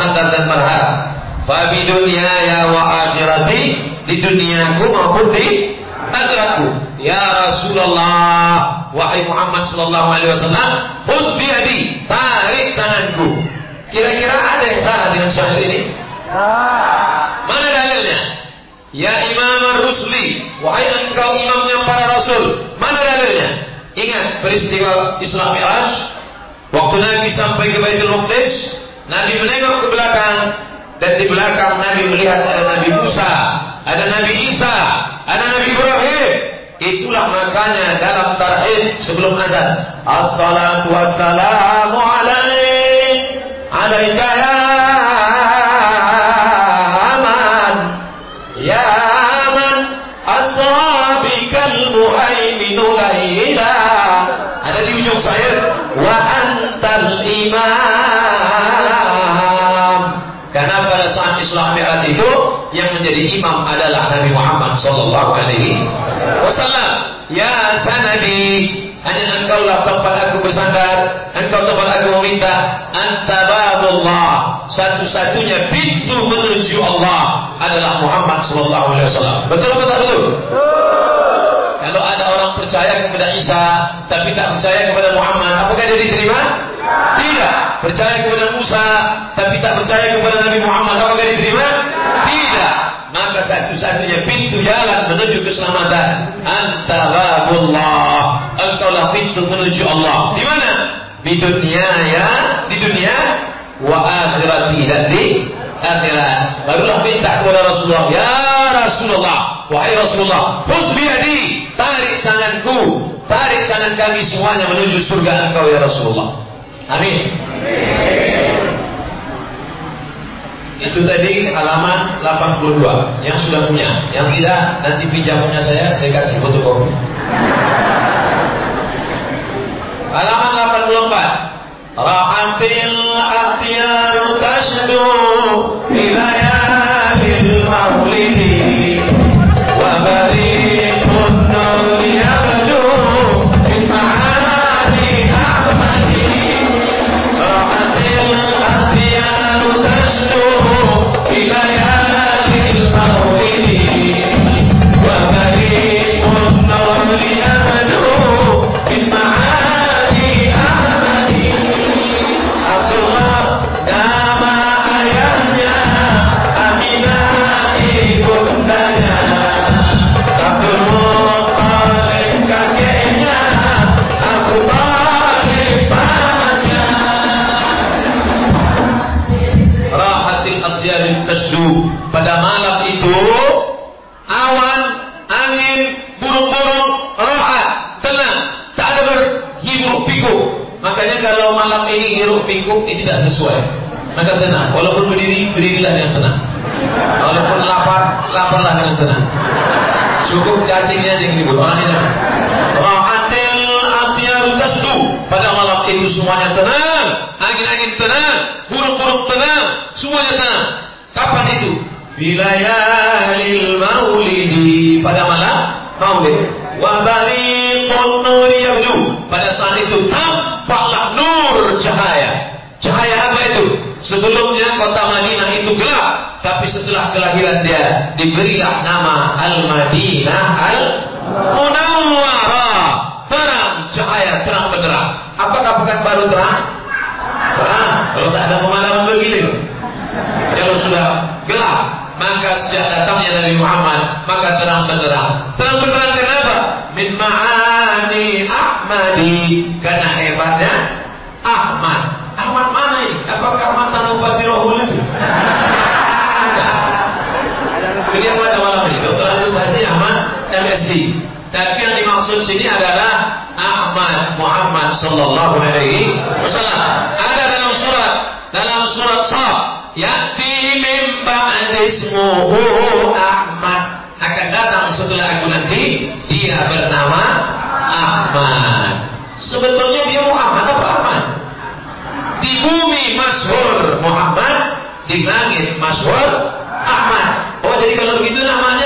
bersandar dan berharap Fabi dunia ya wa akhirati Di duniaku maupun di akhiratku Ya Rasulullah, wahai Muhammad sallallahu alaihi wasallam, khudh bi tarik tanganku. Kira-kira ada yang salah dengan syair ini? Mana dalilnya? Ya Imam Rusli, wahai engkau imamnya para rasul, mana dalilnya? Ingat peristiwa Isra Mi'raj, waktu Nabi sampai ke Baitul Maqdis, Nabi menengok ke belakang dan di belakang Nabi melihat ada Nabi Musa, ada Nabi Isa, ada Nabi Ibrahim, Itulah makanya dalam tarhib sebelum azan. Assalatu wassalamu alaik. Alaika ya aman. Ya aman. Asrabikal muhaiminu layla. Ada di ujung syair. Wa antal imam. Karena pada saat Islam Mi'raj itu yang menjadi imam adalah Nabi Muhammad sallallahu alaihi wasallam. Ya sanadi, hanya engkau lah tempat aku bersandar, engkau tempat aku meminta. Anta babullah, satu-satunya pintu menuju Allah adalah Muhammad sallallahu alaihi wasallam. Betul tak betul? Kalau ada orang percaya kepada Isa tapi tak percaya kepada Muhammad, apakah dia diterima? Tidak. Percaya kepada Musa tapi tak percaya kepada Nabi Muhammad, apakah diterima? Satu-satunya pintu jalan menuju keselamatan. Antara babullah engkaulah pintu menuju Allah. Di mana? Di dunia ya. Di dunia. Wa akhirati dan di akhirat. Barulah minta kepada Rasulullah ya Rasulullah wahai Rasulullah husbiyadi tarik tanganku. Tarik tangan kami semuanya menuju surga engkau ya Rasulullah. Amin, amin. Itu tadi halaman 82 yang sudah punya. Yang tidak nanti pinjam punya saya, saya kasih fotokopi. Halaman 84. Rahatil akhyar tashdu ilayalil sini adalah Ahmad Muhammad Sallallahu Alaihi Wasallam. Ada dalam surat dalam surat Saf. Yati min ba'dismuhu Ahmad akan datang setelah aku nanti dia bernama Ahmad. Sebetulnya dia Muhammad apa Ahmad? Di bumi masyhur Muhammad, di langit masyhur Ahmad. Oh jadi kalau begitu namanya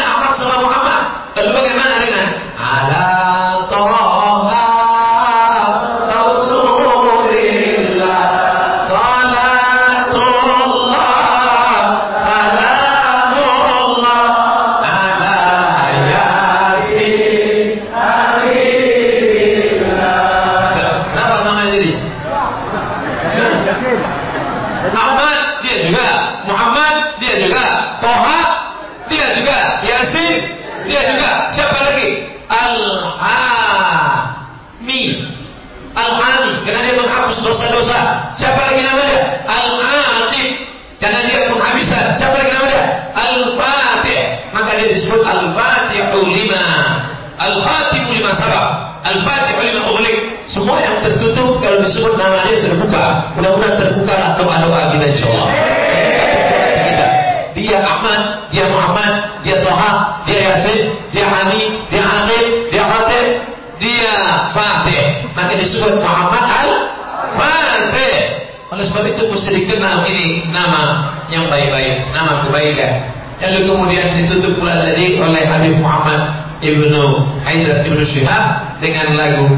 nama yang baik-baik, nama kebaikan. Lalu kemudian ditutup pula tadi oleh Habib Muhammad Ibnu Haidar Ibnu Syihab dengan lagu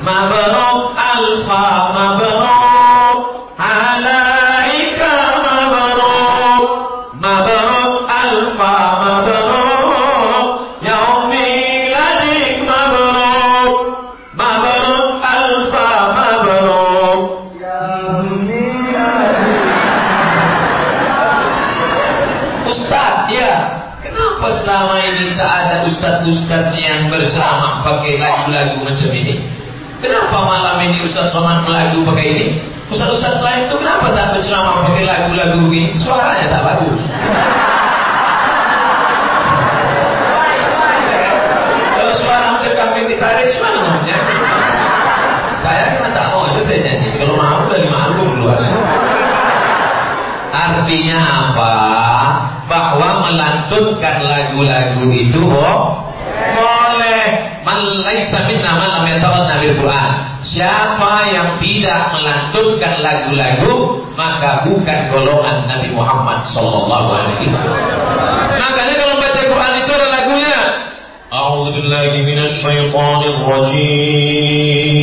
Mabruk Alfa Mabruk ustaz-ustaz yang berceramah pakai lagu-lagu macam ini? Kenapa malam ini Ustaz Somad lagu pakai ini? Ustaz-ustaz lain itu kenapa tak berceramah pakai lagu-lagu begini? Suaranya tak bagus. Kalau suara macam maunya? Saya saya. Kalau mau dari malu. Artinya apa? Bahwa melantunkan lagu-lagu itu oh, boleh. Man laisa minna man lam yatawanna bil Quran. Siapa yang tidak melantunkan lagu-lagu maka bukan golongan Nabi Muhammad sallallahu alaihi wasallam. Makanya kalau baca Quran itu ada lagunya. A'udzu billahi minasy syaithanir rajim.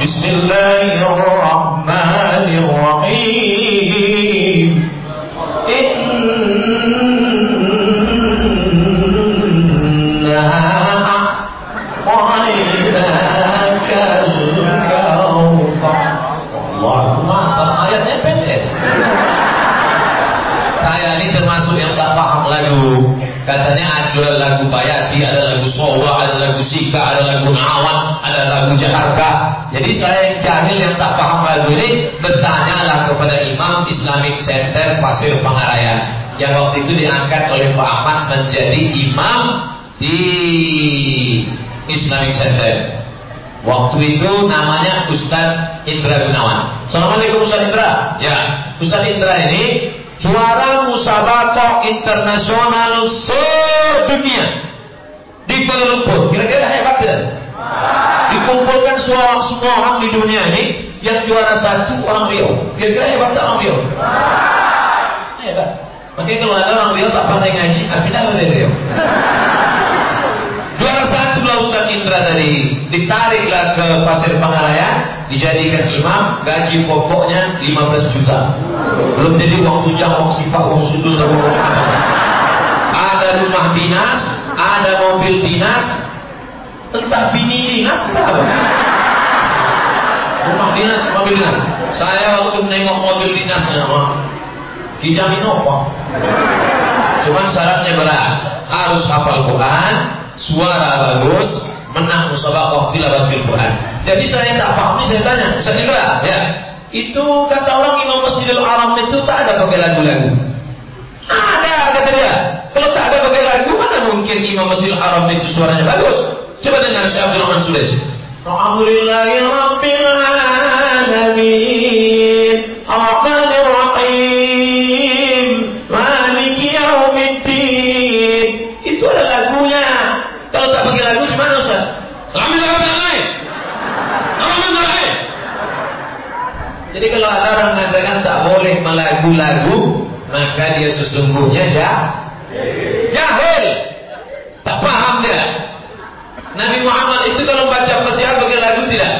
Bismillahirrahmanirrahim. Allahumma ayatnya pendek. Saya ini termasuk yang tak paham lagu. Katanya ada lagu Bayati, ada lagu Sowa, ada lagu Sika, ada lagu Nawan, ada lagu Jakarta. Jadi saya yang jahil yang tak paham lagu ini bertanyalah kepada Imam Islamic Center Pasir Pangarayan yang waktu itu diangkat oleh Pak Ahmad menjadi imam di Islamic Center. Waktu itu namanya Ustaz Indra Gunawan. Assalamualaikum Ustaz Indra. Ya, Ustaz Indra ini juara musabaqah internasional sedunia di Kuala Lumpur. Kira-kira hebat tidak? Dikumpulkan semua, semua orang di dunia ini yang juara satu orang Riau. Kira-kira hebat tak orang Riau? Hebat. Makanya kalau ada orang Riau tak pandai ngaji, pindah ke Riau. Juara satu lah Ustaz Indra tadi Ditariklah ke Pasir Pangarayan Dijadikan imam Gaji pokoknya 15 juta. Belum jadi uang tunjang, uang sifat, uang sudut Ada rumah dinas Ada mobil dinas. Entah bini dinas Rumah dinas, mobil dinas. Saya waktu menengok mobil dinasnya Dijamin apa? Cuman syaratnya berat. Harus hafal Quran suara bagus, menang musabaqah tilawatil Quran. Jadi saya tak ini saya tanya, Ustaz Indra, ya. Itu kata orang Imam Masjidil Haram itu tak ada pakai lagu-lagu. Ada kata dia. Kalau tak ada pakai lagu, mana mungkin Imam Masjidil Haram itu suaranya bagus? Coba dengar Syekh Abdul Rahman Sudais. Alhamdulillahi Rabbil Alamin. Sesungguhnya jah jahil. Tak paham dia. Nabi Muhammad itu kalau baca Fatihah pakai lagu tidak?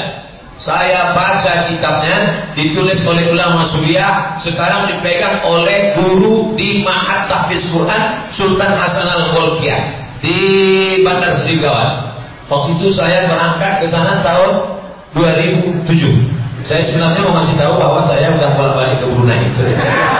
Saya baca kitabnya ditulis oleh ulama Suriah sekarang dipegang oleh guru di Mahat Tahfiz Quran Sultan Hasan Al-Bolkiah di Bandar Sedigawan. Waktu itu saya berangkat ke sana tahun 2007. Saya sebenarnya mau kasih tahu bahwa saya sudah balik ke Brunei. Mau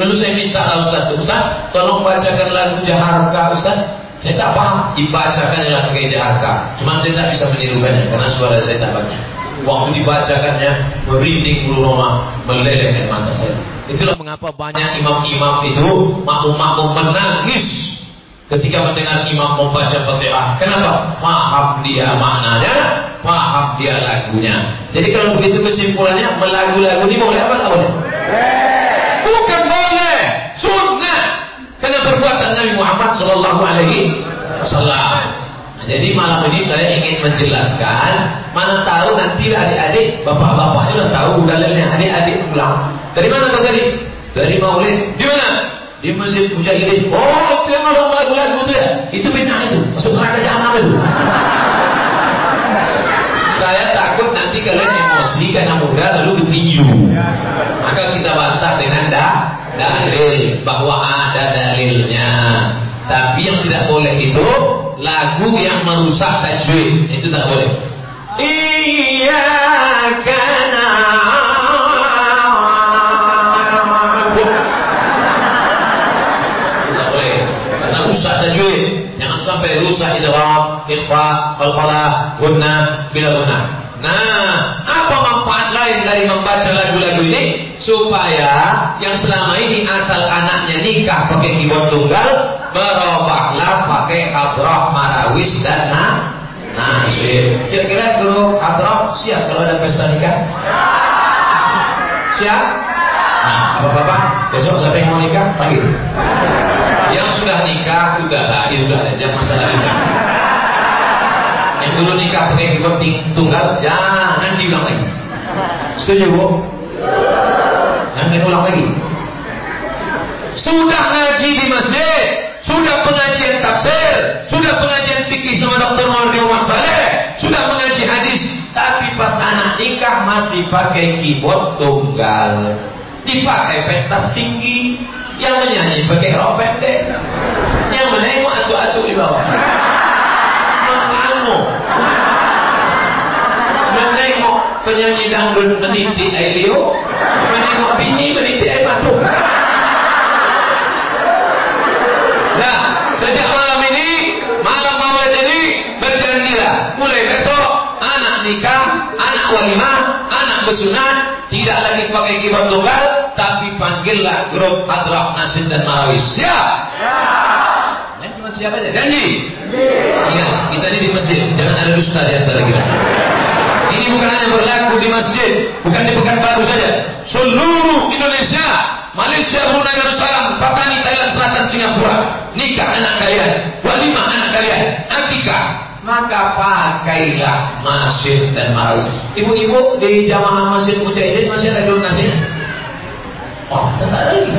lalu saya minta Ustaz Ustaz tolong bacakan lagu Jaharka Ustaz saya tak paham dibacakan yang pakai Jaharka cuma saya tak bisa menirukannya karena suara saya tak bagus waktu dibacakannya merinding bulu rumah meleleh mata saya itulah mengapa banyak imam-imam itu makmum-makmum menangis ketika mendengar imam membaca Fatihah. Kenapa? Paham dia maknanya, paham dia lagunya. Jadi kalau begitu kesimpulannya, melagu-lagu ini boleh apa tak boleh? Bukan boleh, sunnah. Karena perbuatan Nabi Muhammad Sallallahu Alaihi Wasallam. Nah, jadi malam ini saya ingin menjelaskan, mana tahu nanti adik-adik, bapak-bapak sudah tahu dalilnya, adik-adik pulang. Dari mana kau tadi? Dari Maulid. Di mana? di masjid mujahidin oh itu yang masuk lagu-lagu itu ya itu bid'ah itu masuk neraka jahanam itu saya takut nanti kalian emosi karena muda lalu ketinju maka kita bantah dengan da dalil bahwa ada dalilnya tapi yang tidak boleh itu lagu yang merusak tajwid. Itu tak boleh. Iya karena sampai rusak idgham, ikhfa, qalqalah, gunna, bila gunna. Nah, apa manfaat lain dari membaca lagu-lagu ini? Supaya yang selama ini asal anaknya nikah pakai keyboard tunggal, berubahlah pakai hadrah, marawis, dan nah, nasib. Kira-kira guru hadrah siap kalau ada pesta nikah? Siap? Nah, bapak-bapak, besok siapa yang mau nikah? Panggil. Yang sudah nikah sudah lah, itu sudah ada masalah nikah. Yang dulu nikah pakai keyboard tunggal, jangan diulang lagi. Setuju bu? Jangan diulang lagi. Sudah ngaji di masjid, sudah pengajian tafsir, sudah pengajian fikih sama dokter Mawardi Umar Saleh, sudah mengaji hadis, tapi pas anak nikah masih pakai keyboard tunggal, dipakai pentas tinggi, yang menyanyi pakai rok pendek. Yang menengok atu-atu di bawah. Penyanyi dangdut meniti air liu, menengok bini meniti air batu. Nah, sejak malam ini, malam maulid ini, berjanjilah. Mulai besok, anak nikah, anak walimah, anak bersunat, tidak lagi pakai kibat tunggal, tapi panggillah grup Hadrah Nasib dan Marawis. Siap? Ya. cuma siap aja. Janji? Ingat, kita ini di masjid. Jangan ada dusta di antara kita. Ini bukan hanya berlaku di masjid, bukan di Pekanbaru saja. Seluruh Indonesia, Malaysia, Brunei Darussalam, Patani, Thailand Selatan, Singapura, nikah anak kalian, walimah anak kalian, akikah, maka pakailah masjid dan marus. Ibu-ibu di jamaah masjid Mujahidin masih ada donasinya? Oh, tak ada lagi.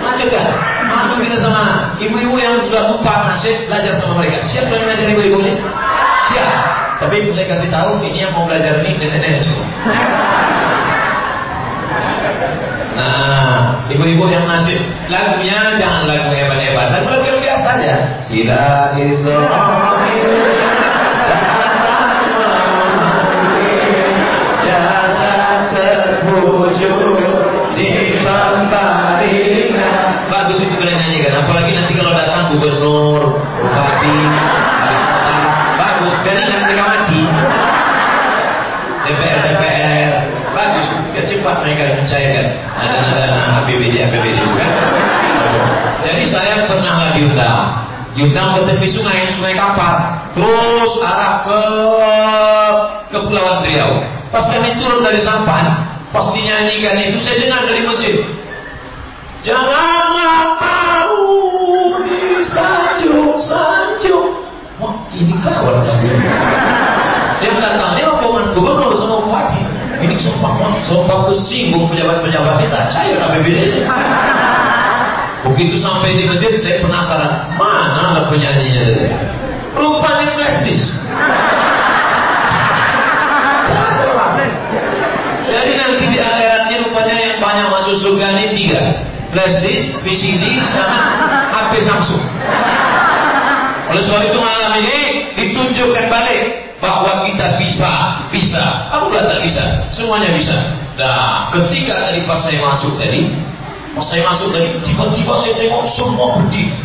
Lanjutkan. Kan? Malu kita sama ibu-ibu yang sudah empat masjid belajar sama mereka. Siapa yang ngajar ibu-ibu ini? Tapi mulai kasih tahu ini yang mau belajar ini semua. Nah, ibu-ibu yang nasib lagunya jangan lagu hebat-hebat, lagu-lagu yang biasa aja. Bila itu APBD APBD kan. Jadi saya pernah diundang, diundang ke tepi sungai, sungai Kampar, terus arah ke Kepulauan Riau. Pas kami turun dari sampan, pas dinyanyikan itu saya dengar dari masjid. Janganlah tahu di sanjung-sanjung Wah, ini kawan kan sumpah, kesinggung pejabat-pejabat kita. Cair APBD. Begitu sampai di masjid, saya penasaran. Mana lah penyanyinya? Rupanya plastis. Jadi nanti di akhiratnya rupanya yang banyak masuk surga ini tiga. Plastis, VCD, sama HP Samsung. Oleh sebab itu malam ini ditunjukkan balik bahwa kita bisa, bisa. Apa pula tak bisa? Semuanya bisa. Nah, ketika tadi pas saya masuk tadi, pas saya masuk tadi, tiba-tiba saya tengok semua berdiri.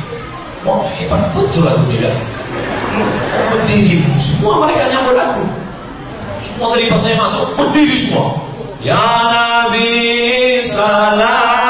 Wah, hebat betul aku dia. Berdiri, semua mereka nyambut aku. Semua tadi pas saya masuk, berdiri semua. Ya Nabi, salam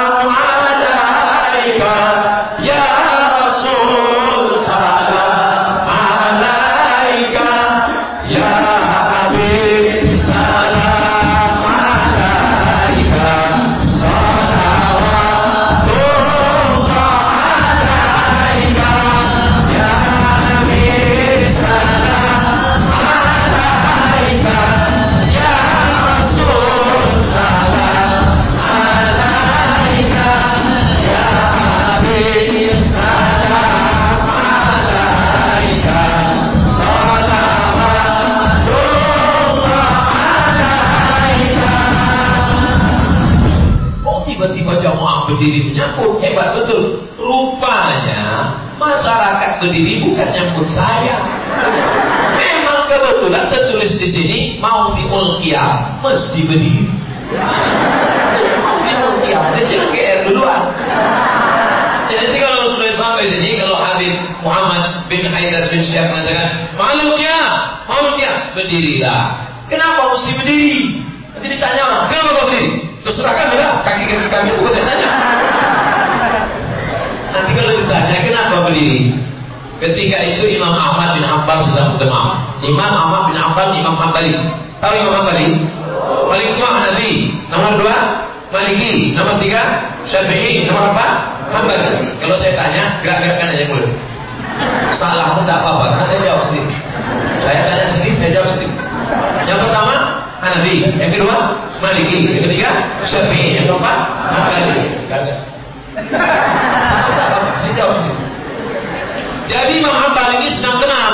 mau diulkiah mesti berdiri diulkiah dan jangan GR duluan. Jadi kalau sudah sampai sini kalau Habib Muhammad bin Haidar bin Syekh mengatakan maluknya maluknya berdirilah. Kenapa mesti berdiri? Nanti ditanya orang kenapa kau berdiri? Terserah kami lah, kaki kaki kami bukan tanya. Nanti kalau ditanya kenapa berdiri? Ketika itu Imam Ahmad bin Hanbal sedang berjemaah. Imam Ahmad bin Hanbal, Imam Hanbali. Tahu Imam Hanbali? Paling tua Hanafi. Nomor dua Maliki. Nomor tiga Syafi'i. Nomor empat Hanbali. Kalau saya tanya, gerak-gerakkan aja mulut. Salah pun tak apa-apa, karena saya jawab sendiri. Saya tanya sendiri, saya jawab sendiri. Yang pertama, Hanafi. Yang kedua, Maliki. Yang ketiga, Syafi'i. Yang keempat, Hanafi. Kagak. Jadi Imam Hambal ini sedang kenal.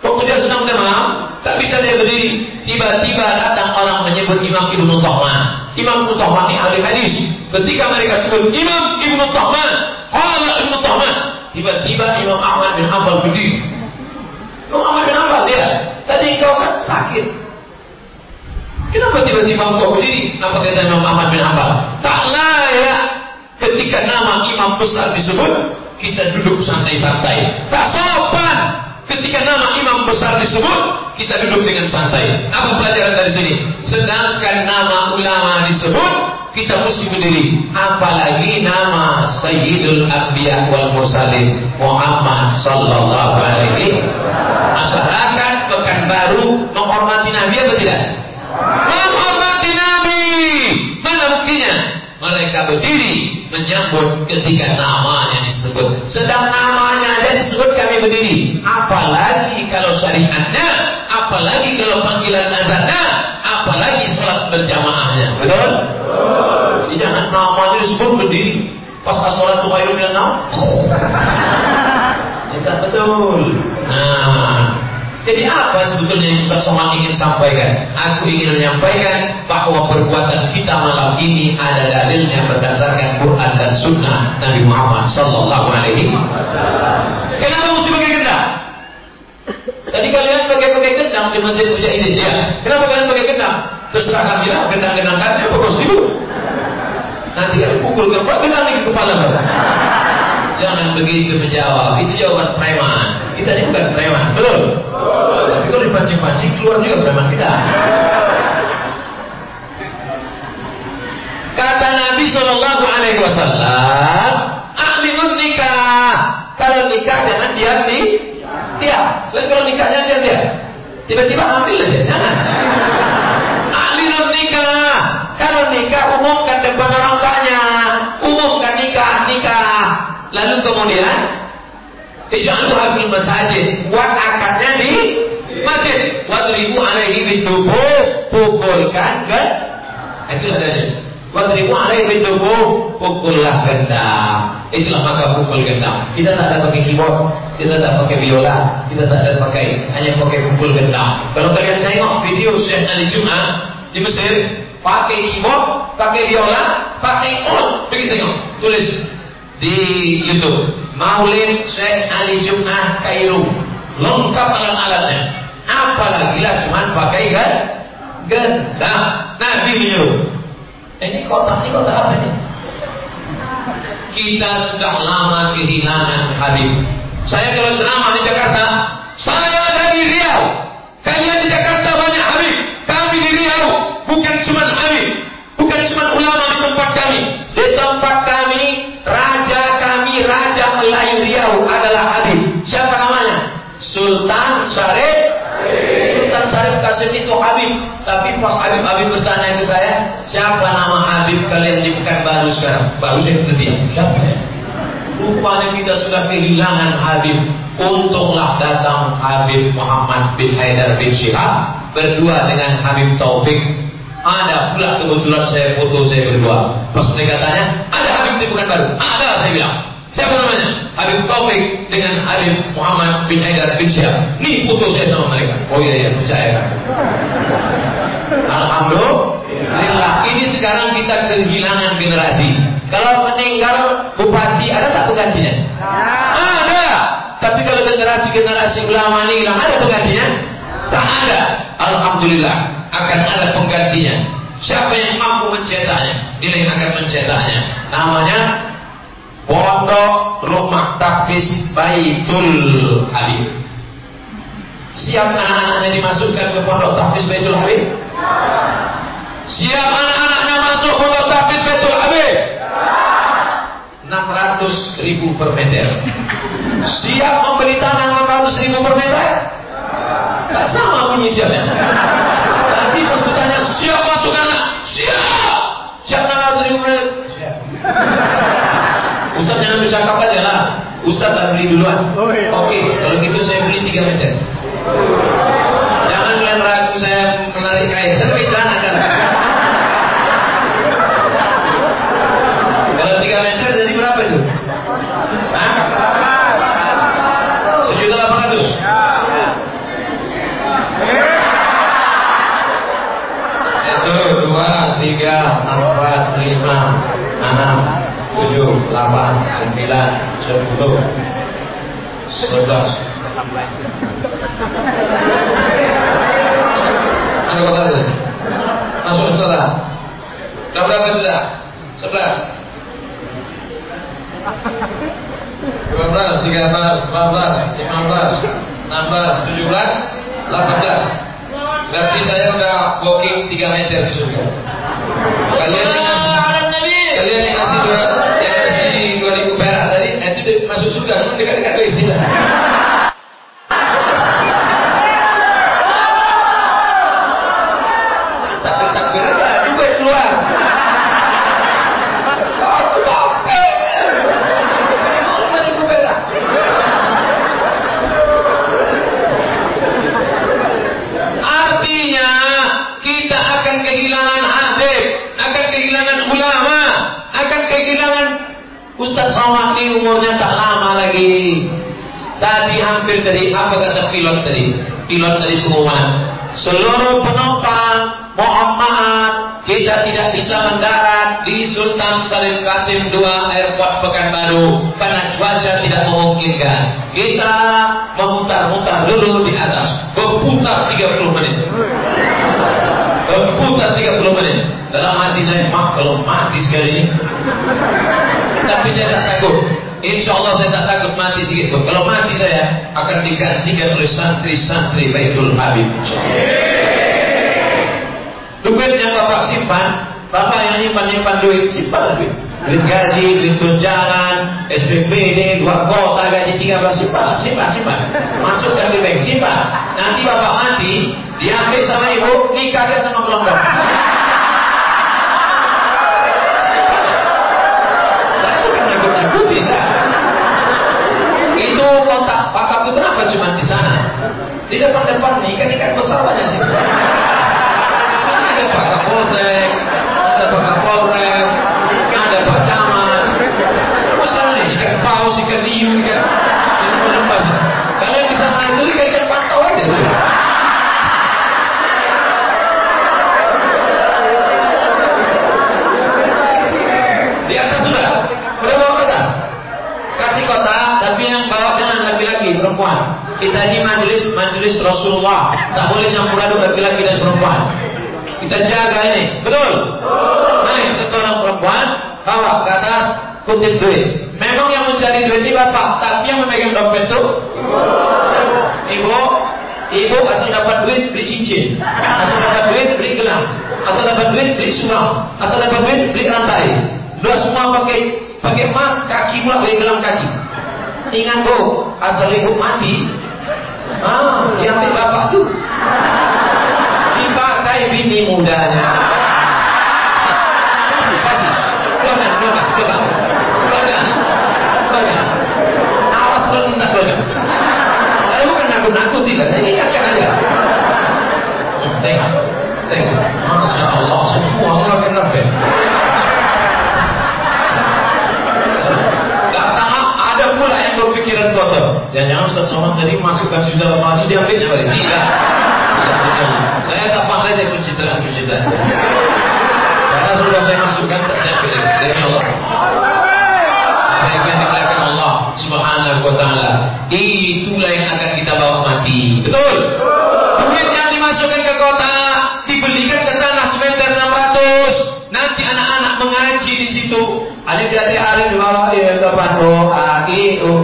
Waktu dia sedang kenal, tak bisa dia berdiri. Tiba-tiba datang orang menyebut Imam Ibnu Tahman. Imam Ibnu Tahman ini ahli hadis. Ketika mereka sebut Imam Ibnu Tahman, Qala Ibnu Tahman. Tiba-tiba Imam Ahmad bin Hanbal berdiri. Imam Ahmad bin Hanbal dia. Tadi kau kan sakit. Kenapa tiba-tiba engkau berdiri? Apa kata Imam Ahmad bin Hanbal? Tak layak ketika nama imam besar disebut, kita duduk santai-santai. Tak sopan ketika nama imam besar disebut, kita duduk dengan santai. Apa pelajaran dari sini? Sedangkan nama ulama disebut, kita mesti berdiri. Apalagi nama Sayyidul Anbiya wal Mursalin Muhammad sallallahu alaihi Masyarakat Pekanbaru menghormati Nabi atau tidak? Menghormati Nabi. Mana buktinya? Mereka berdiri menyambut ketika namanya disebut. Sedang namanya aja disebut kami berdiri. Apalagi kalau syariatnya, apalagi kalau panggilan azannya, apalagi sholat berjamaahnya. Betul? Jadi jangan namanya disebut berdiri. Pas sholat tuh khairun minan Ya tak betul. Jadi apa sebetulnya yang Ustaz Somad ingin sampaikan? Aku ingin menyampaikan bahwa perbuatan kita malam ini ada dalilnya berdasarkan Quran dan Sunnah Nabi Muhammad Sallallahu Alaihi Kenapa mesti pakai gendang? Tadi kalian pakai-pakai gendang di masjid Mujahidin ya. Kenapa kalian pakai gendang? Terserah kami lah, gendang-gendang kami apa kau? Nanti kalau pukul gempa, gendang di kepala Jangan begitu menjawab. Itu jawaban preman. Kita ini bukan preman, betul? Tapi kalau dipancing-pancing keluar juga preman kita. Kata Nabi Shallallahu Alaihi Wasallam, "Aklinun nikah." Kalau nikah jangan diam di dia. Dan kalau nikahnya diam dia. Tiba-tiba ambil aja, jangan. Aklinun nikah. Kalau nikah umumkan depan orang banyak. Umumkan nikah, nikah. Lalu kemudian Ij'aluha fil masajid. Buat akadnya di masjid. Wadribu alaihi bitubuh. Pukulkan ke itu adanya. Wadribu alaihi bitubuh. Pukullah gendang. Itulah maka pukul gendang. Kita tak ada pakai keyboard, kita tak pakai biola, kita tak ada pakai hanya pakai pukul gendang. Kalau kalian tengok video Syekh Ali Jumat di Mesir, pakai keyboard, pakai biola, pakai on, pergi tengok, tulis di YouTube. Maulid Syekh Ali Jum'ah Kairu. Lengkap alat-alatnya. Apalagi lah cuma pakai kan? Gendang. Nabi menyuruh. Eh, ini kotak, ini kotak apa ini? Kita sudah lama kehilangan Habib. Saya kalau ceramah di Jakarta, saya dari Riau. Kalian di Jakarta banyak Habib. Kami di Riau. Bukan cuma Habib Habib bertanya ke saya, siapa nama Habib kalian di Pekanbaru sekarang? Baru saya ketiak. Siapa ya? Rupanya kita sudah kehilangan Habib. Untunglah datang Habib Muhammad bin Haidar bin Syihab berdua dengan Habib Taufik ada pula kebetulan saya foto saya berdua. Pas saya katanya, ada Habib di Pekanbaru. Ada, saya bilang. Siapa namanya? Habib Taufik dengan Habib Muhammad bin Haidar bin Syihab. Ini foto saya sama mereka. Oh iya, iya, percaya? Alhamdulillah. Ini sekarang kita kehilangan generasi. Kalau meninggal bupati, ada tak penggantinya? Ada. Tapi kalau generasi-generasi ulama ini hilang, ada penggantinya? Tak ada. Alhamdulillah akan ada penggantinya. Siapa yang mampu mencetaknya? Dia yang akan mencetaknya. Namanya Pondok Rumah Tafis Baitul Habib. Siap anak-anaknya dimasukkan ke Pondok Tafis Baitul Habib? Siap anak-anaknya masuk Pondok Tafis Baitul Habib? 600 ribu per meter. Siap membeli tanah 600 ribu per meter? Tak sama bunyi siapnya. Tapi pas bertanya, siap masuk anak? Siap! Siap 600 ribu per meter? Siap. Ustaz jangan bercakap aja lah. Ustaz tak beli duluan. Oke, okay, kalau gitu saya beli 3 meter. Jangan kalian ragu saya. Saya beli sana kan. Kalau 3 meter jadi berapa itu? Sejuta delapan ratus. Itu dua, tiga, empat, lima, enam, tujuh, delapan, sembilan, sepuluh, sebelas. Ada kata masuk setelah. Berapa berapa sudah? Sebelas. Dua belas, tiga belas, empat belas, lima belas, enam belas, tujuh belas, delapan belas. Berarti saya udah walking tiga meter di surga. Kalian yang ngasih, kalian yang ngasih dua, yang ngasih dua ribu perak tadi, eh, itu masuk surga, dekat-dekat ke istilah. Ustaz Somad ini umurnya tak lama lagi. Tadi hampir tadi apa kata pilot tadi? Pilot dari pengumuman. Seluruh penumpang mohon maaf kita tidak bisa mendarat di Sultan Salim Kasim 2 Airport Pekanbaru karena cuaca tidak memungkinkan. Kita memutar-mutar dulu di atas, berputar 30 menit. Berputar 30 menit. Dalam hati saya, mak kalau mati sekali ini tapi saya tak takut. Insya Allah saya tak takut mati sedikit pun. Kalau mati saya akan digantikan oleh santri-santri Baitul Habib. Duit yang bapak simpan, bapak yang nyimpan-nyimpan duit, simpan duit. Duit gaji, duit tunjangan, SPPD, dua kota, gaji tiga belas, simpan, simpan, simpan. Masukkan di bank, simpan. Nanti bapak mati, diambil sama ibu, nikah dia sama kelompok. itu kenapa cuma di sana? Di depan-depan nih kan ikan besar banyak sih. Tak boleh campur aduk laki-laki dan perempuan. Kita jaga ini, betul? Naik seorang perempuan, bawa ke atas, kutip duit. Memang yang mencari duit ini bapak, tapi yang memegang dompet itu ibu. Ibu asal dapat duit beli cincin, asal dapat duit beli gelang, asal dapat duit beli surau, asal dapat duit beli rantai. Dua semua pakai pakai emas, kaki pula pakai gelang kaki. Ingat bu, asal ibu mati, ah, diambil bapak tu. Dipakai bini mudanya. Pasti, pasti. Keluarkan, keluarkan, keluarkan. Keluarkan, keluarkan. Awas kalau minta keluarkan. Saya bukan nakut-nakut tidak, saya ingatkan aja. Tengok, tengok. Masya Allah, semua orang kena pula yang berpikiran kotor. Jangan-jangan Ustaz Somad tadi masukkan sudah dia ambil sebagai tidak. Saya tak pandai saya kunci terang. Karena sudah saya masukkan saya pilih demi Allah. Yang dimuliakan Allah Subhanahu wa taala. Itulah yang akan kita bawa mati. Betul. Duit yang dimasukkan ke kota dibelikan ke tanah semeter 600. Nanti anak-anak mengaji di situ. Dari alif bawah ya oh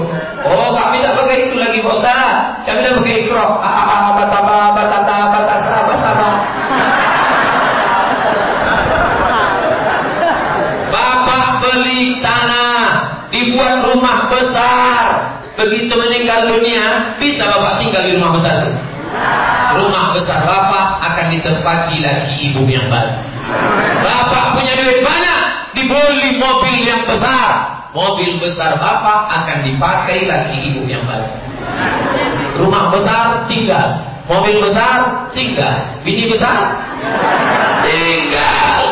dunia, bisa Bapak tinggal di rumah besar. Rumah besar Bapak akan ditempati lagi ibu yang baru. Bapak punya duit banyak, dibeli mobil yang besar. Mobil besar bapak akan dipakai lagi ibu yang baru. Rumah besar tinggal. Mobil besar tinggal. Bini besar tinggal.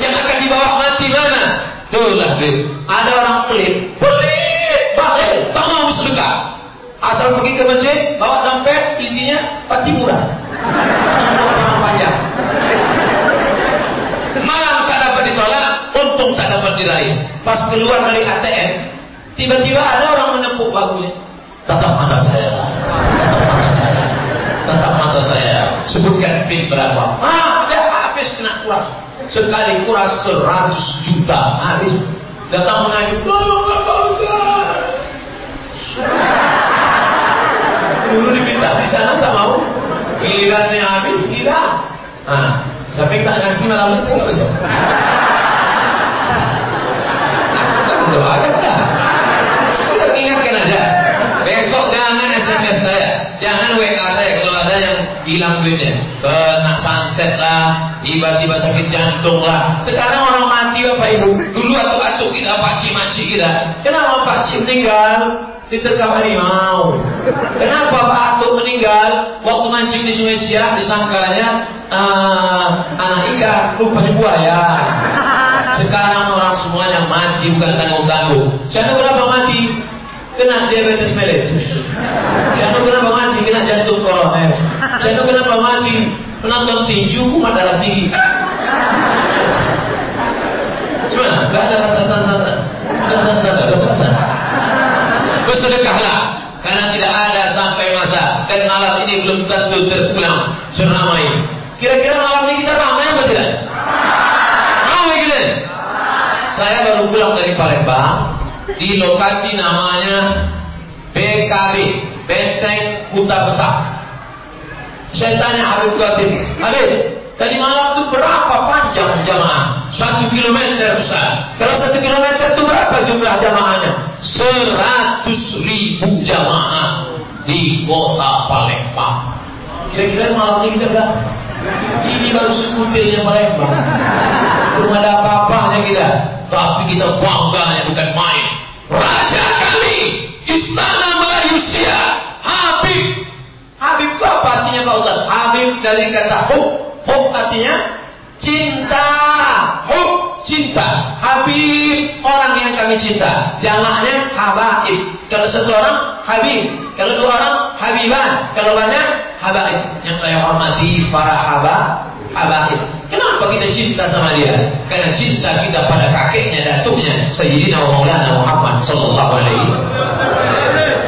Yang akan dibawa mati mana? Itulah duit. Ada orang pelit. Pelit. Asal pergi ke masjid, bawa dompet, isinya pasti murah. panjang. Malam tak dapat ditolak, untung tak dapat diraih. Pas keluar dari ATM, tiba-tiba ada orang menepuk bahunya. Tetap mata saya. Tetap mata saya. Tetap mata saya. Sebutkan pin berapa. Ah, dah habis kena kuras. Sekali kuras 100 juta habis. Datang mengaji, tolong Pak Ustaz. Dulu diminta-minta tak mau. Gilirannya habis, gila. Nah, sampai tak ngasih malam itu nggak bisa. Kan belum ada kan? Sudah ingatkan ada. Besok jangan SMS saya, jangan WA saya kalau ada yang hilang duitnya. Kena santet lah, tiba-tiba sakit jantung lah. Sekarang orang mati Bapak Ibu. Dulu atau atuk kita, Pak Cik, Makcik kita. Kenapa Pak Cik meninggal? Diterkam harimau. Kenapa Pak Atuk meninggal? Waktu mancing di Sungai Siak disangkanya uh, anak ikan, rupanya buaya. Sekarang orang semuanya mati bukan tanggung-tanggung. Siapa kenapa mati? Kena diabetes mellitus. Siapa kenapa mati? Kena jantung koroner. Siapa kenapa mati? Penonton tinju kumat darah tinggi. Cuma, gak ada. Bersedekahlah karena tidak ada sampai masa dan malam ini belum tentu terpulang seramai. Kira-kira malam ini kita ramai apa tidak? Ramai kita. Saya baru pulang dari Palembang di lokasi namanya BKB Benteng Kuta Besar. Saya tanya Habib Qasim, Habib, Tadi malam itu berapa panjang jamaah? Satu kilometer besar. Kalau satu kilometer itu berapa jumlah jamaahnya? Seratus ribu jamaah di kota Palembang. Kira-kira malam ini kita berapa? Ini baru sekutirnya Palembang. Belum ada apa-apanya kita. Tapi kita bangganya bukan main. Raja kami, Istana Malaysia, Habib. Habib itu apa artinya Pak Ustaz? Habib dari kata hub Hub artinya cinta. Hub cinta. Habib orang yang kami cinta. Jamaknya habaib. Kalau satu orang habib. Kalau dua orang habiban. Kalau banyak habaib. Yang saya hormati para habab habaib. Kenapa kita cinta sama dia? Karena cinta kita pada kakeknya, datuknya, Sayyidina Maulana Muhammad sallallahu alaihi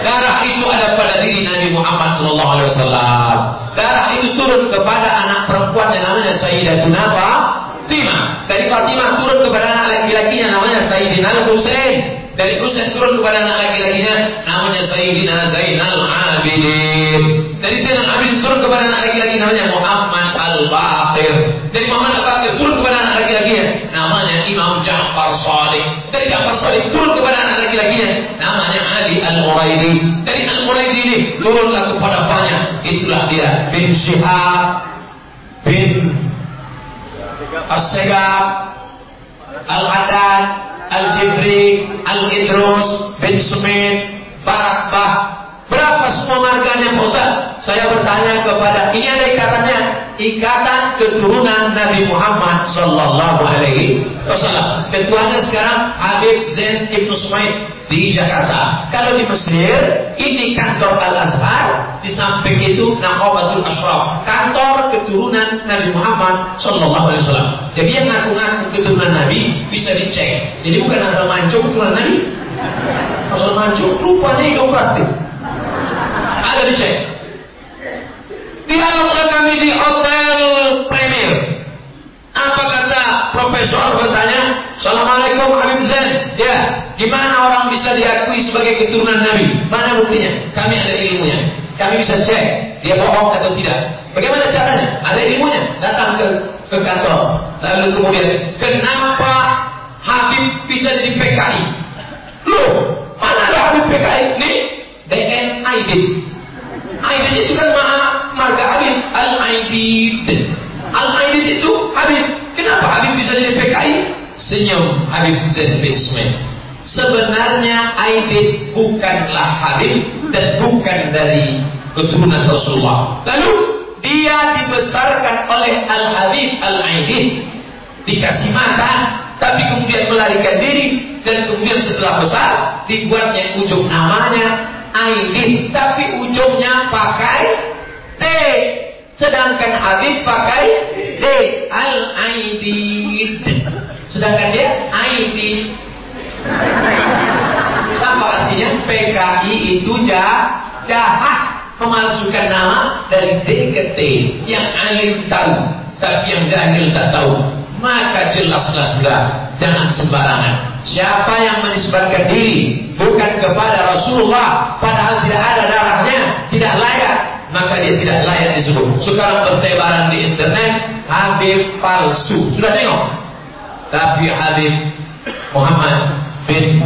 Darah itu ada pada diri Nabi Muhammad sallallahu alaihi wasallam. Darah itu turun kepada anak perempuan yang namanya Sayyidatuna Fatimah. Dari Fatimah turun kepada anak laki-lakinya namanya Sayyidina Al-Husain. Dari Husain turun kepada anak laki-lakinya namanya Sayyidina Zainal Abidin. Dari Zainal Abidin turun kepada anak laki-laki namanya Muhammad Al-Baqir. Dari Muhammad Al-Baqir turun kepada anak laki-lakinya namanya Imam Ja'far Salih. Dari Ja'far Salih turun kepada anak laki-lakinya namanya Ali Al-Muraidi. Dari Al-Muraidi ini turunlah kepada banyak. Itulah dia bin Syihab bin As-Segab Al-Haddad Al-Jibri Al-Idrus bin Sumit Barakbah Berapa semua marganya Ustaz? Saya bertanya kepada ini ada ikatannya ikatan keturunan Nabi Muhammad Sallallahu Alaihi Wasallam. Ketuanya sekarang Habib Zain Ibn Sumaid di Jakarta. Kalau di Mesir, ini kantor Al-Azhar, di samping itu Nakobatul Ashraf, kantor keturunan Nabi Muhammad Sallallahu Alaihi Wasallam. Jadi yang ngaku-ngaku keturunan Nabi bisa dicek. Jadi bukan asal mancung keturunan Nabi. Asal mancung, rupanya hidup praktik. Ada dicek. Dialoglah kami di hotel Premier. Apa kata profesor bertanya? Assalamualaikum Habib Zain. Ya, gimana orang bisa diakui sebagai keturunan Nabi? Mana buktinya? Kami ada ilmunya. Kami bisa cek dia bohong atau tidak. Bagaimana caranya? Ada ilmunya. Datang ke ke kantor. Lalu kemudian, kenapa Habib bisa jadi PKI? Loh, mana ada Habib PKI? Nih, DNID. Aidid itu kan marga Habib. Al-Aidid. Al-Aidid itu Habib. Kenapa Habib bisa jadi PKI? Senyum Habib Zain bin. Sebenarnya Aidid bukanlah Habib dan bukan dari keturunan Rasulullah. Lalu dia dibesarkan oleh Al-Habib Al-Aidid. Dikasih mata, tapi kemudian melarikan diri dan kemudian setelah besar dibuatnya ujung namanya Aidid, tapi ujungnya pakai T. Sedangkan Habib pakai D. Al-Aidid. Sedangkan dia Aidid. Apa artinya? PKI itu jahat. Memalsukan nama dari D ke T. Yang alim tahu. tapi yang jahil tak tahu. Maka jelaslah jangan sembarangan. Siapa yang menisbatkan diri bukan kepada Rasulullah, padahal tidak ada darahnya, tidak layak, maka dia tidak layak disebut. Sekarang bertebaran di internet, Habib palsu. Sudah tengok? Tapi Habib Muhammad bin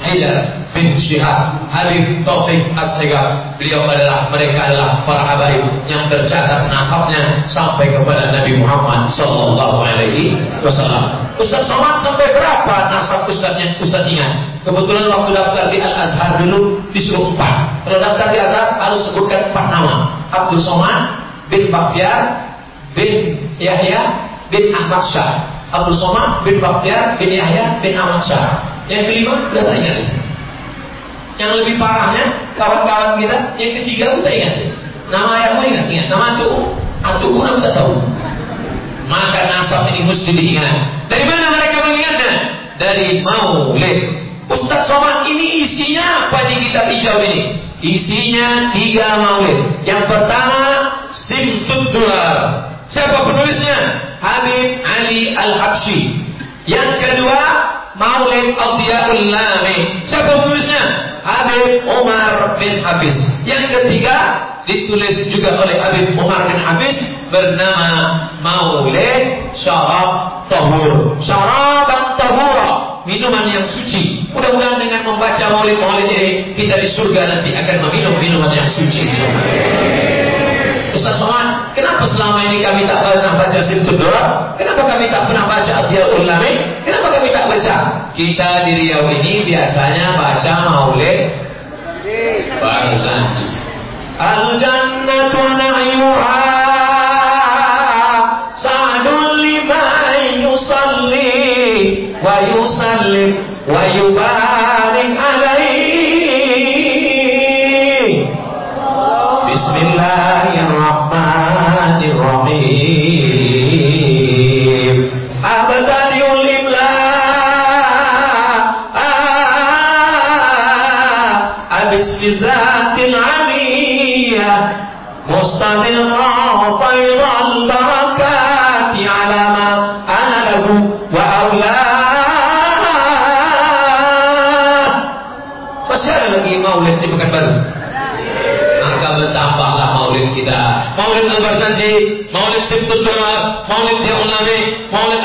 Haidar bin Syihab Habib Taufik As-Segaf beliau adalah mereka adalah para habaib yang tercatat nasabnya sampai kepada Nabi Muhammad sallallahu alaihi wasallam. Ustaz Somad sampai berapa nasab Ustaz yang Ustaz ingat? Kebetulan waktu daftar di Al-Azhar dulu disuruh empat. Kalau daftar di Azhar harus sebutkan empat nama. Abdul Somad bin Bakhtiar bin Yahya bin Ahmad Syah Abdul Somad bin Bakhtiar bin Yahya bin Ahmad Syah yang kelima sudah ingat yang lebih parahnya kawan-kawan kita yang ketiga kita ingat. Nama ayahmu ingat, ingat. Nama atau pun kita tahu. Maka nasab ini mesti diingat. Dari mana mereka mengingatnya? Dari maulid. Ustaz Somad ini isinya apa di kitab hijau ini? Isinya tiga maulid. Yang pertama Simtud Dular. Siapa penulisnya? Habib Ali Al-Habsyi. Yang kedua Maulid Adiyahul Lami. Siapa penulisnya? Habib Umar bin Habis. Yang ketiga ditulis juga oleh Habib Umar bin Habis bernama Maulid Syarab Tahur. Syaraban Tahura, minuman yang suci. Mudah-mudahan dengan membaca maulid-maulid ini kita di surga nanti akan meminum minuman yang suci. Ustaz Somad, kenapa selama ini kami tak pernah baca Simtud Doa? Kenapa kami tak pernah baca Adiyah Ulami? Kenapa kami tak baca? Kita di Riau ini biasanya baca maulid barusan. Al-jannatu na'imuha maulid Sibtul Doa maulid Yaul Nabi maulid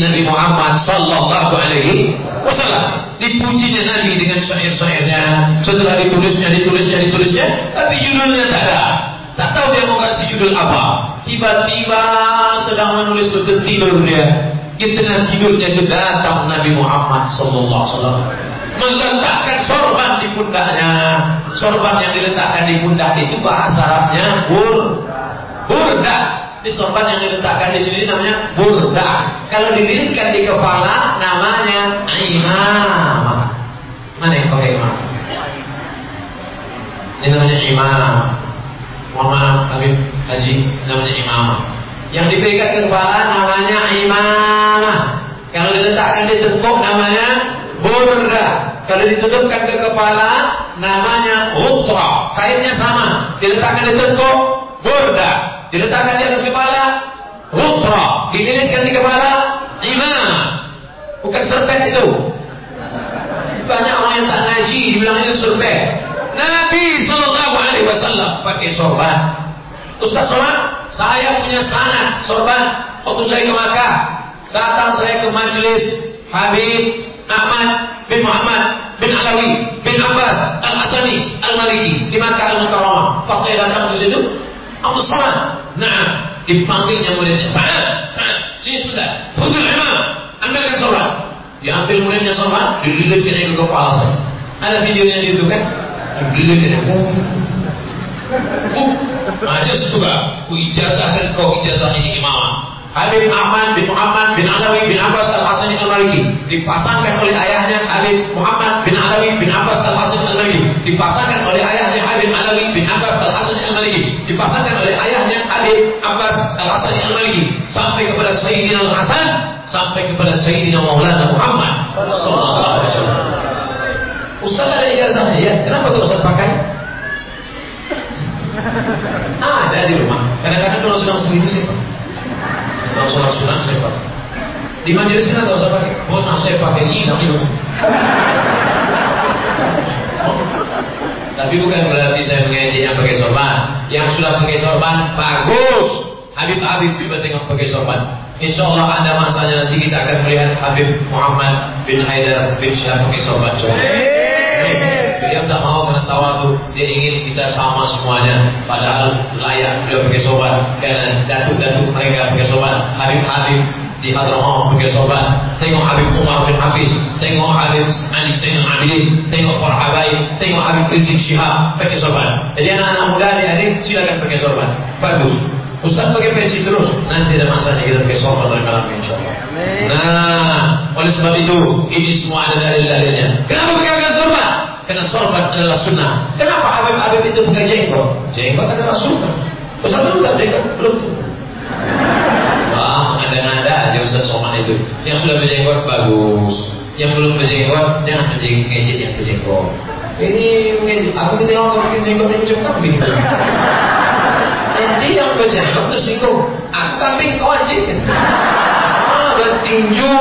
Nabi Muhammad sallallahu alaihi wasallam. Dipujinya Nabi dengan syair-syairnya. Setelah ditulisnya, ditulisnya, ditulisnya, tapi judulnya tak ada. Tak tahu dia mau kasih judul apa. Tiba-tiba sedang menulis betul tidur dia. Di tengah tidurnya itu datang Nabi Muhammad sallallahu alaihi wasallam meletakkan sorban di pundaknya. Sorban yang diletakkan di pundak itu bahasa Arabnya bur. Ini sorban yang diletakkan di sini namanya burda. Kalau dililitkan di kepala namanya imam. Mana yang pakai imam? Ini namanya imam. Maaf, Habib Haji namanya imam. Yang diberikan ke kepala namanya imam. Kalau diletakkan di tengkuk namanya burda. Kalau ditutupkan ke kepala namanya utra. Kainnya sama. Diletakkan di tengkuk burda. Diletakkan di atas kepala utra. Dililitkan di kepala imam. Serpent itu. Banyak orang yang tak ngaji dibilang itu serpent. Nabi Sallallahu Alaihi Wasallam pakai sorban. Ustaz Somad, saya punya sanad sorban. Waktu saya ke Makkah, datang saya ke majelis Habib Ahmad bin Muhammad bin Alawi bin Abbas Al-Asani Al-Maliki di Makkah Al-Mukarramah. Pas saya datang di situ, Abdul Somad. Nah, dipanggilnya muridnya. Ta'al, ta'al, sini sebentar. Fudul imam, anda akan sholat. Diambil muridnya sholat, dililitkan ke kepala saya. Ada videonya di YouTube kan? Dililitkan. Uh, aja juga. Ku ijazahkan kau ijazah ini imam. Habib Ahmad bin Muhammad bin Alawi bin Abbas Al-Hasani Al-Maliki dipasangkan oleh ayahnya Habib Muhammad bin Alawi bin Abbas Al-Hasani Al-Maliki dipasangkan oleh ayahnya Habib Alawi bin Abbas Al-Hasani Al-Maliki dipasangkan oleh ayahnya Habib Abbas Al-Hasani Al-Maliki sampai kepada Sayyidina Al-Hasan sampai kepada Sayyidina Maulana Muhammad sallallahu alaihi wasallam Ustaz ada ijazahnya ya kenapa tuh Ustaz pakai ada di rumah kadang-kadang kalau sedang sendiri sih kalau sholat sunat saya pakai. Di majelis kan nggak usah pakai. Oh, nah saya pakai ini dong. Tapi bukan berarti saya mengejek yang pakai sorban. Yang sudah pakai sorban bagus. Habib-habib juga tengok pakai sorban. Insya Allah ada masanya nanti kita akan melihat Habib Muhammad bin Haidar bin Syah pakai sorban. Beliau tak mau kena tawadu. Dia ingin kita sama semuanya. Padahal layak beliau pakai sobat. Karena datuk-datuk mereka pakai sobat. Habib-habib di Hadramaut pakai sobat. Tengok Habib Umar bin Hafiz. Tengok Habib Andi Sayyid Abidin. Tengok para habaib. Tengok Habib Rizik Syihab pakai sobat. Jadi anak-anak muda adik-adik silakan pakai sobat. Bagus. Ustaz pakai peci terus. Nanti ada masanya kita pakai sorban dari malam insya Allah Nah Oleh sebab itu Ini semua ada dalil-dalilnya. Kenapa pakai pakai sorban? Karena sorban adalah sunnah. Kenapa Habib-Habib itu pakai jenggot? Jenggot adalah sunnah. Ustaz belum tak jenggot? Belum Wah ada-ada aja Ustaz Soman itu. Yang sudah berjenggot bagus. Yang belum berjenggot Jangan ngejek yang berjenggot. Ini Aku minta orang bikin jenggot Ini cuma kambing Nanti yang berjenggot tersinggung Aku kambing kau aja. Ah bertinju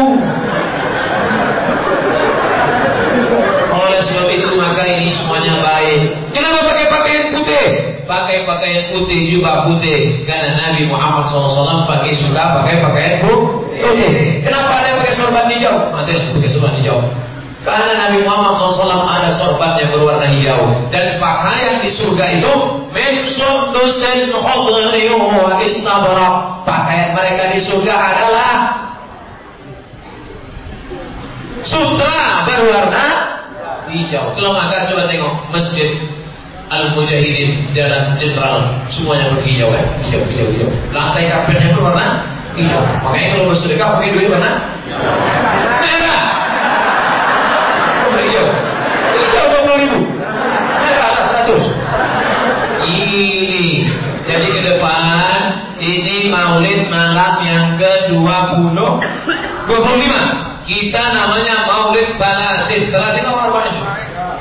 Oleh sebab itu maka ini semuanya baik. Kenapa pakai pakaian putih? Pakai pakaian putih juga putih. Karena Nabi Muhammad SAW pakai suka pakai pakaian putih. Kenapa ada yang pakai sorban hijau? Nanti pakai sorban hijau. Karena Nabi Muhammad SAW ada sorban yang berwarna hijau. Dan pakaian di surga itu min sundusin khudri wa istabara. Pakaian mereka di surga adalah sutra berwarna hijau. Kalau maka coba tengok masjid Al-Mujahidin Jalan Jenderal semuanya berhijau kan? Hijau, hijau, hijau. Lantai kapitnya berwarna hijau. Makanya kalau bersedekah pakai duit warna merah hijau. Hijau 20 ribu. Merah 100. Ini. Jadi ke depan ini maulid malam yang ke-20 25. Kita namanya maulid salasin. Salasin apa itu?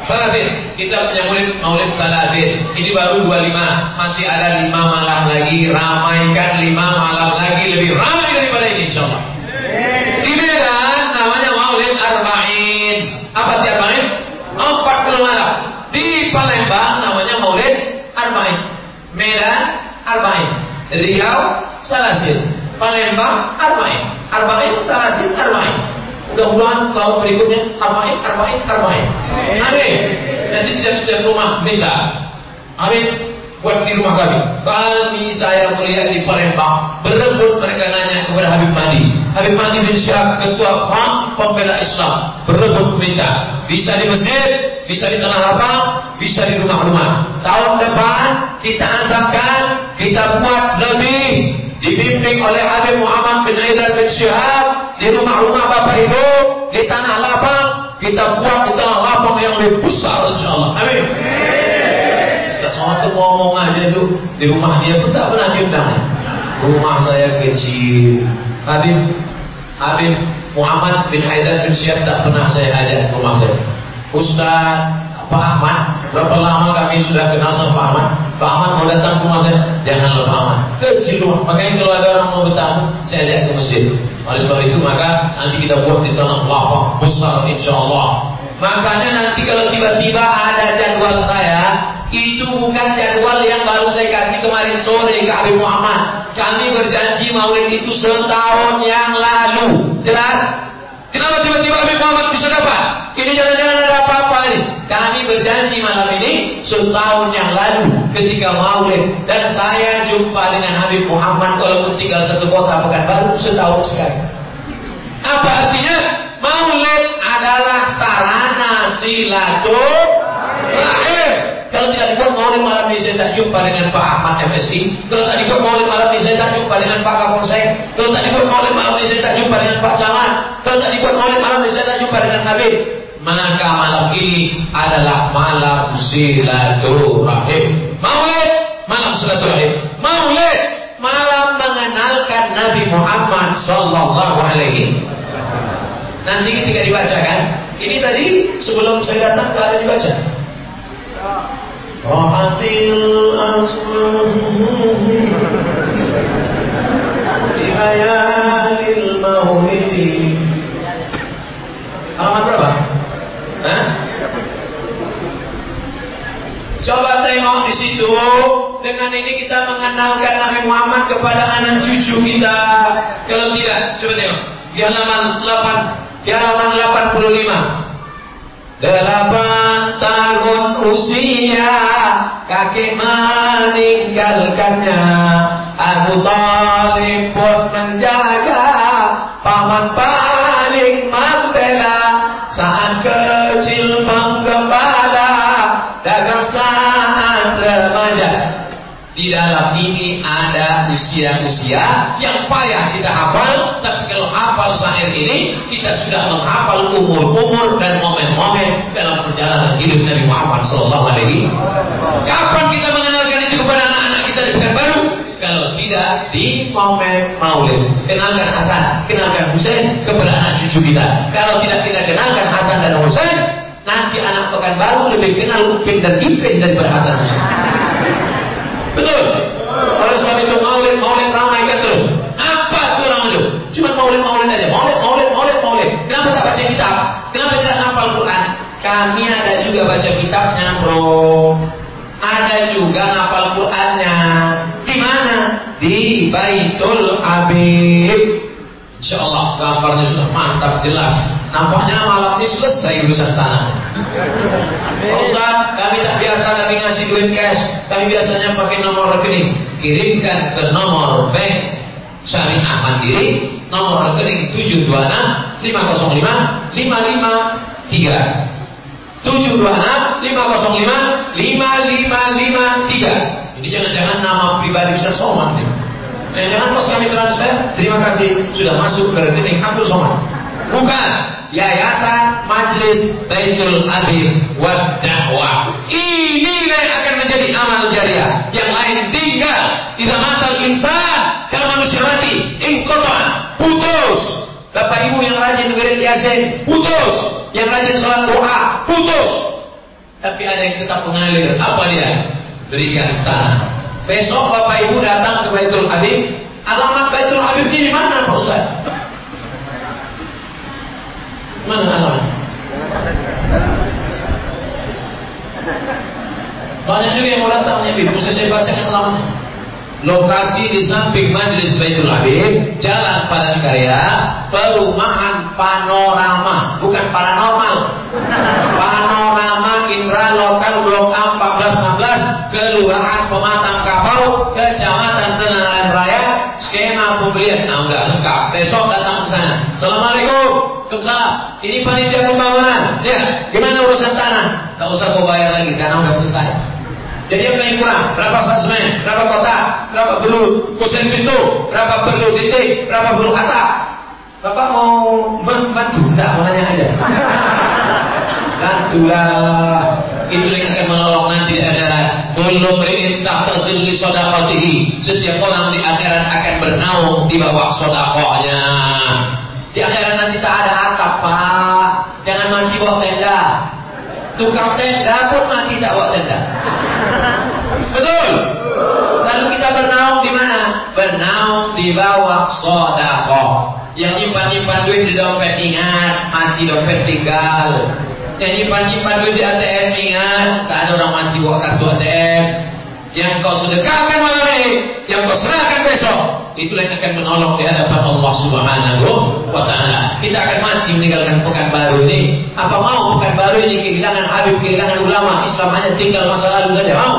Salasin. Kita punya maulid maulid salasin. Ini baru 25. Masih ada 5 malam lagi. Ramaikan 5 malam lagi lebih ramai daripada ini insyaallah. Di Medan namanya maulid arba'in. Apa tiap main? 40 malam. Di Palembang namanya Maulid Arba'in. Medan Arba'in. Riau Salasin. Palembang Arba'in. Arba'in Salasin Arba'in. Mudah-mudahan tahun berikutnya Arba'in, Arba'in, Arba'in. Amin. Nanti setiap-setiap rumah minta. Amin buat di rumah kami. Kami saya melihat di Palembang berebut mereka nanya kepada Habib Madi. Habib Madi bin Syihab ketua PAM pembela Islam berebut minta bisa di masjid, bisa di tanah lapang, bisa di rumah-rumah. Tahun depan kita antarkan, kita buat lebih dibimbing oleh Habib Muhammad bin Aidar bin Syihab di rumah-rumah Bapak Ibu di tanah lapang kita buat di tanah lapang yang lebih besar insyaallah. Amin. Waktu ngomong aja itu di rumah dia pun tak pernah diundang. Rumah saya kecil. Habib Habib Muhammad bin Haidar bin Syed tak pernah saya ajak rumah saya. Ustaz Pak Ahmad, berapa lama kami sudah kenal sama Pak Ahmad? Pak Ahmad mau datang ke rumah saya, jangan lupa Ahmad. Kecil rumah, makanya kalau ada orang mau bertamu, saya ajak ke masjid. Oleh sebab itu maka nanti kita buat di tanah lapang besar insya Allah. Makanya nanti kalau tiba-tiba ada jadwal saya, itu bukan jadwal yang baru saya kasih kemarin sore ke Habib Muhammad. Kami berjanji maulid itu setahun yang lalu. Jelas? Kenapa tiba-tiba Habib Muhammad bisa dapat? Ini ini. Kami berjanji malam ini setahun yang lalu ketika maulid dan saya jumpa dengan Habib Muhammad walaupun tinggal satu kota baru setahun sekali. Apa artinya? Maulid adalah sarana silaturahim. Kalau tidak dibuat maulid malam ini saya tak jumpa dengan Pak Ahmad MSI. Kalau tak dibuat maulid malam ini saya tak jumpa dengan Pak Kapolsek. Kalau tak dibuat maulid malam ini saya tak jumpa dengan Pak Camat. Kalau tak dibuat maulid malam ini saya jumpa dengan Habib. Maka malam ini adalah malam silaturahim. Maulid, malam silaturahim. Maulid, malam mengenalkan Nabi Muhammad sallallahu alaihi Nanti ketika dibacakan, ini tadi sebelum saya datang ada dibaca. Rahatil Di Alamat berapa? Hah? Coba tengok di situ. Dengan ini kita mengenalkan Nabi Muhammad kepada anak cucu kita. Kalau tidak, coba tengok. Di halaman 8, di halaman 85. Delapan tahun usia kakek meninggalkannya Abu Talib pun menjaga Paman Di dalam ini ada usia-usia yang payah kita hafal Tapi kalau hafal syair ini Kita sudah menghafal umur-umur dan momen-momen Dalam perjalanan hidup Nabi Muhammad SAW Kapan kita mengenalkan itu kepada anak-anak kita di baru? Kalau tidak di momen maulid. Kenalkan Hasan, kenalkan Husain kepada anak cucu kita. Kalau tidak kita kenalkan Hasan dan Husain Nanti anak pekan baru lebih kenal Upin dan Ipin daripada Hasan Husain Kami ada juga baca kitabnya, bro. Ada juga hafal Qurannya. Di mana? Di Baitul Habib. Insya Allah gambarnya sudah mantap jelas. Nampaknya malam ini selesai urusan tanah. Ustaz, kami tak biasa lagi ngasih duit cash. Kami biasanya pakai nomor rekening. Kirimkan ke nomor bank Syariah Mandiri nomor rekening 726 505 553 726 505 5553 Ini jangan-jangan nama pribadi Ustaz Somad Eh, jangan pas kami transfer, terima kasih sudah masuk ke rekening Abdul Somad. Bukan Yayasan Majlis Baitul Habib wa Da'wah. Inilah yang akan menjadi amal jariah. Yang lain tinggal tidak matal insan kalau manusia mati, ingkotan, putus. Bapak Ibu yang rajin dengerin Yasin, putus. Yang rajin sholat doa, putus. Tapi ada yang tetap mengalir. Apa dia? Berikan tanah. Besok Bapak Ibu datang ke Baitul Habib. Alamat Baitul Habib ini di mana Pak Ustaz? Mana alamat? Banyak juga yang mau datang ya, bisa saya bacakan alamatnya. Lokasi di samping Majelis Baitul Habib, Jalan Padan Karya, Perumahan Panorama, bukan paranormal. Panorama Indra Lokal Blok A 1416, Kelurahan Pematang Kapau, Kecamatan Tenalan Raya, skema pembelian. Nah, enggak lengkap. Besok datang ke sana. Assalamualaikum. Waalaikumsalam. Ini panitia pembangunan. Ya, gimana urusan tanah? Tak usah kau bayar lagi karena udah selesai. Jadi apa yang kurang? Berapa semen? Berapa kotak? Berapa perlu kusen pintu? Berapa perlu titik? Berapa perlu atap? Bapak mau membantu? Tidak, mau nanya aja. Bantulah. Itu yang akan menolong nanti di akhirat. Kullu mri'in tahta zilli sadaqatihi. Setiap orang di akhirat akan bernaung di bawah sedekahnya. Di akhirat nanti tak ada atap, Pak. Jangan mati bawa tenda. Tukang tenda pun mati tak bawa tenda. Betul. Lalu kita bernaung di mana? Bernaung di bawah sedekah. Yang nyimpan-nyimpan duit di dompet ingat, mati dompet tinggal. Yang nyimpan-nyimpan duit di ATM ingat, tak ada orang mati bawa kartu ATM. Yang kau sedekahkan malam ini, yang kau serahkan besok, itulah yang akan menolong di hadapan Allah Subhanahu wa taala. Kita akan mati meninggalkan pekan baru ini. Apa mau pekan baru ini kehilangan Habib, kehilangan ulama, Islam hanya tinggal masa lalu saja mau?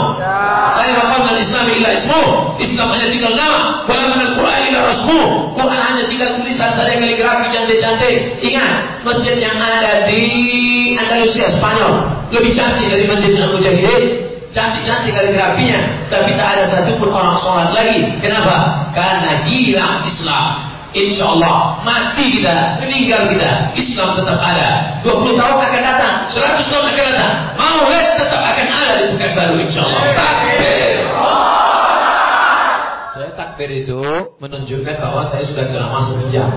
Saya maqam Islam illa ismu. Islam hanya tinggal nama. Wala min Al-Quran illa rasmu. Quran hanya tinggal tulisan saja kaligrafi cantik-cantik. Ingat, masjid yang ada di Andalusia, Spanyol lebih cantik dari masjid Al-Mujahidin cantik-cantik kaligrafinya, tapi tak ada satupun orang sholat lagi. Kenapa? Karena hilang Islam. Insya Allah mati kita, meninggal kita, Islam tetap ada. 20 tahun akan datang, 100 tahun akan datang. Maulid tetap akan ada di Pekanbaru Insya Allah. Takbir. Takbir itu menunjukkan bahwa saya sudah ceramah jam.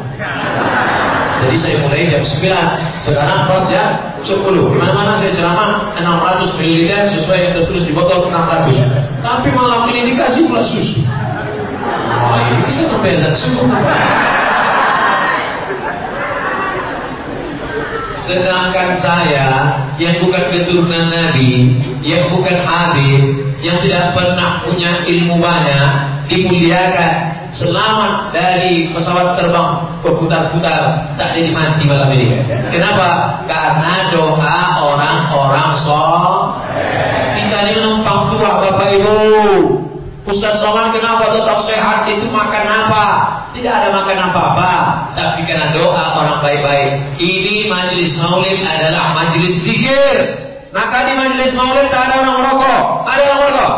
Jadi saya mulai jam 9, sekarang pas jam 10. Mana-mana saya ceramah 600 ml sesuai yang tertulis di botol 600. Tapi malam ini dikasih pula susu. Oh, ini bisa terbeza susu. Sedangkan saya yang bukan keturunan Nabi, yang bukan Habib, yang tidak pernah punya ilmu banyak, dimuliakan selamat dari pesawat terbang berputar-putar tak jadi mati malam ini. Kenapa? Karena doa orang-orang soleh. Kita ini menumpang tua Bapak Ibu. Ustaz Somad kenapa tetap sehat itu makan apa? Tidak ada makan apa-apa, tapi karena doa orang baik-baik. Ini majelis maulid adalah majelis zikir. Maka di majelis maulid tak ada orang merokok. Ada orang merokok?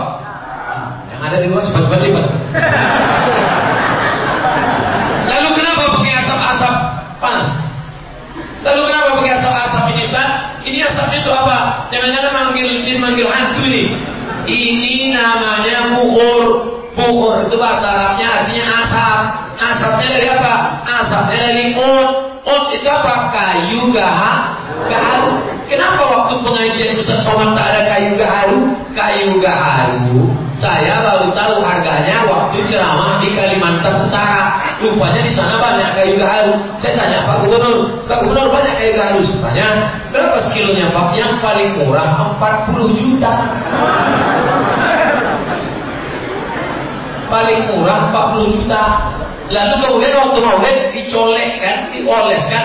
Yang ada di luar cepat-cepat Lalu kenapa pakai asap-asap ini Ustaz? Ini asap itu apa? Jangan-jangan manggil jin, manggil hantu ini. Ini namanya bukur. Bukur itu bahasa Arabnya artinya asap. Asapnya dari apa? Asapnya dari ut. Ut itu apa? Kayu gahak. Gaharu. Kenapa waktu pengajian Ustaz Somad tak ada kayu gaharu? Kayu gaharu saya baru tahu harganya ceramah di Kalimantan Utara. Rupanya di sana banyak kayu gaharu. Saya tanya Pak Gubernur, Pak Gubernur banyak kayu gaharu. Tanya, berapa sekilonya Pak? Yang paling murah 40 juta. paling murah 40 juta. Lalu kemudian waktu mau dicolek kan, dioles kan,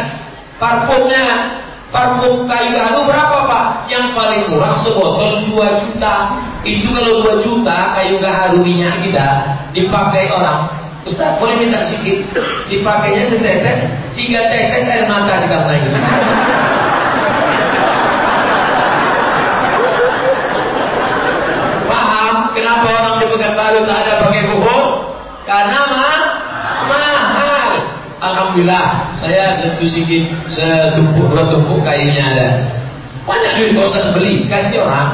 parfumnya Parfum kayu gaharu berapa Pak? Yang paling murah sebotol 2 juta. Itu kalau 2 juta kayu gaharu minyak kita dipakai orang Ustaz boleh minta sedikit Dipakainya setetes Tiga tetes air mata kita naik Paham kenapa orang di Pekanbaru tak ada pakai buku? Karena Alhamdulillah saya satu sedikit setumpuk dua tumpuk kayunya ada banyak duit kalau usah beli kasih orang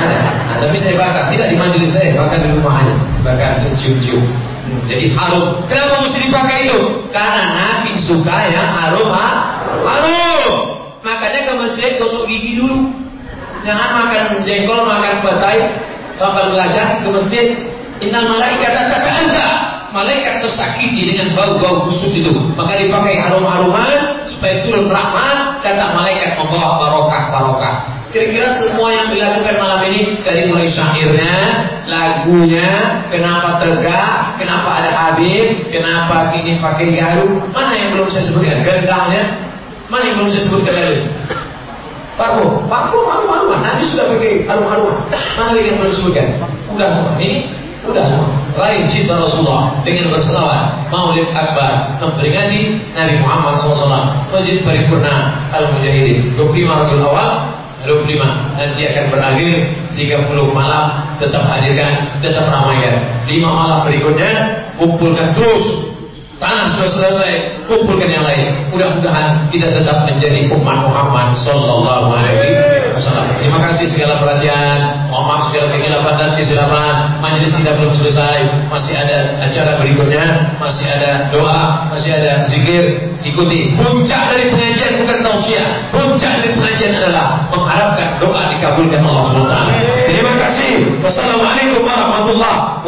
ada nah, tapi saya bakar tidak di majelis saya bakar di rumah aja bakar cium-cium jadi harum. Kenapa mesti dipakai itu? Karena Nabi suka yang harum ha? harum. Makanya ke masjid gosok gigi dulu. Jangan makan jengkol, makan batai, sampai belajar ke masjid. Innal malaikat anta. Malaikat tersakiti dengan bau-bau busuk itu. Maka dipakai harum-haruman supaya turun rahmat. Kata malaikat membawa barokah, barokah. Kira-kira semua yang dilakukan malam ini dari mulai syairnya, lagunya, kenapa tegak, kenapa ada Habib, kenapa kini pakai garu, mana yang belum saya sebutkan? Gendangnya, mana yang belum saya sebutkan lagi? Parfum, parfum, harum harum Nabi sudah pakai harum harum Mana yang belum sebutkan? Udah semua. Ini udah semua. Lain cinta Rasulullah dengan berselawat. Maulid Akbar memperingati Nabi Muhammad SAW Masjid Paripurna Al-Mujahidin. 25 Rabiul Awal 25 nanti akan berakhir 30 malam tetap hadirkan tetap ramaikan. 5 malam berikutnya kumpulkan terus tanah sudah selesai kumpulkan yang lain. Mudah-mudahan kita tetap menjadi umat Muhammad sallallahu alaihi wasallam. Terima kasih segala perhatian. Mohon maaf segala kegelapan dan kesilapan. Majelis tidak belum selesai. Masih ada acara berikutnya. Masih ada doa. Masih ada zikir. Ikuti. Puncak dari pengajian bukan tausiah. Puncak dari pengajian adalah mengharapkan doa dikabulkan Allah SWT. Terima kasih. Wassalamualaikum warahmatullahi wabarakatuh